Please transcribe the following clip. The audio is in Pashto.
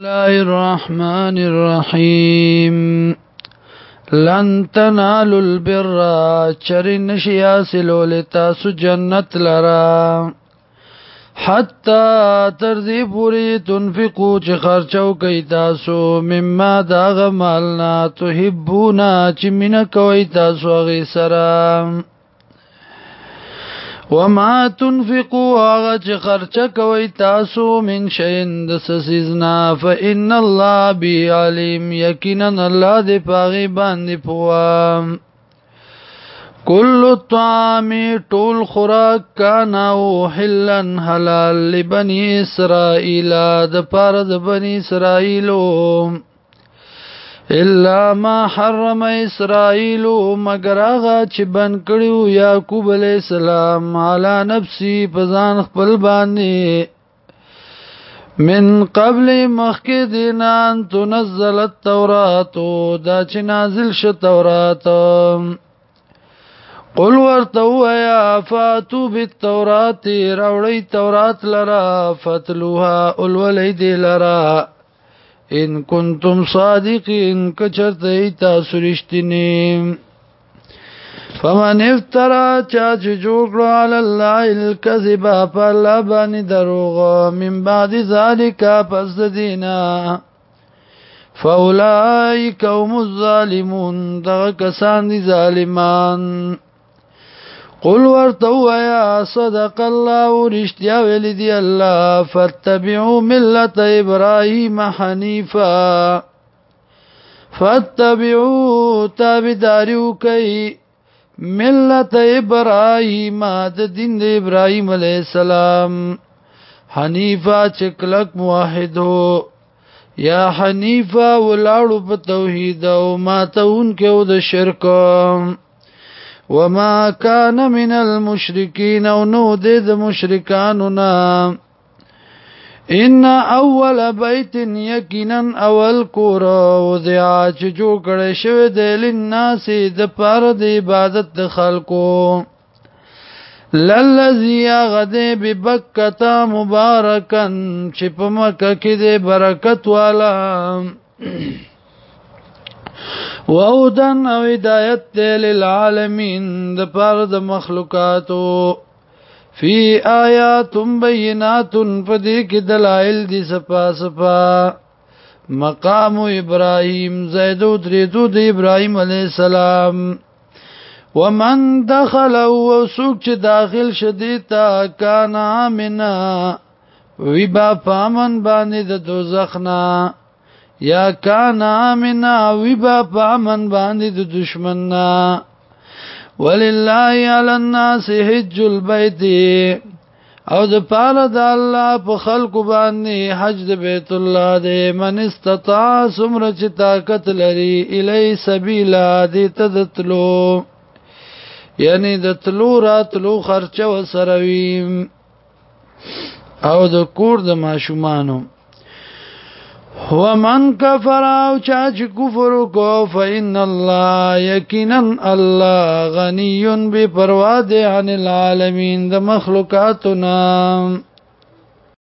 الله الرحمن الرحيم لن تنالوا البر چرن شياسلو لتاسو جنت لرا حتا تر دې پوری تنفقو چې خرچو کوي تاسو مما داغ مالنا تحبونا چې مینا کوي تاسو غي سره وما تنفقوا آغا چه خرچا كوي تاسو من شین دس سيزنا فإن الله بي عليم يكينا الله دي پاغي باندې پوام كل الطعام طول خوراك کانا او حلن حلال لبني اسرائيل دا پارد بني اسرائيلو الا ما حرم اسرائیل مگر هغه چې بن کړیو یعقوب علی السلام علی نفسي پزان خپل باندې من قبل مخک دینان تنزل التورات دا چې نازل شه تورات قل ورته وایا فاتو بالتورات راوړی تورات لرا فتلوها اولولې دی لرا ان کنتم صادقین کچرته تاسو رښتینی فمن افترا چا چې جوړ کړو علی الله الکذب فلا باندې دروغ من بعد ذالک پس دینا فاولائک هم الظالمون دغه کسان دي ظالمان قل ورته وایا صدق الله رشتیا ویل دی الله فتبعوا ملت ابراهيم حنيفا فتبعوا تابداریو کوي ملت ابراهيم د دین د ابراهيم عليه السلام حنيفا چکلک موحدو یا حنيفا ولاړو په توحید او ماتون کې او د شرک وما كان من المشركين او نو د مشرکانو نا ان اول بیت یقینا اول کور وضع چې جو کړه شوی د لناس د پر د عبادت د خلقو للذي غدې ببکتا مبارکن چې په مکه کې د برکت والا و اودن او هدایت ته للعالمین د پر د مخلوقاتو فی آیات بینات پدې کې دلایل دي صفا صفا مقام ابراهیم زید او دریدو د ابراهیم علی السلام ومن دخل او سوق چې داخل شدیتا کان امنا وی با پامن باندې د دوزخ نه یا کان امنا وبا پامن باندې د دشمننا ولله علی الناس حج البیت او د پاله د الله په خلکو باندې حج د بیت الله د من استطاع سمره چې طاقت لري الی سبیلا د تدتلو یعنی د تلو راتلو خرچه وسروي او د کور د ماشومانو هو من کفر او چا چې کفر کو فإن الله یقینا الله غنی بے پروا ده عن العالمین د مخلوقاتنا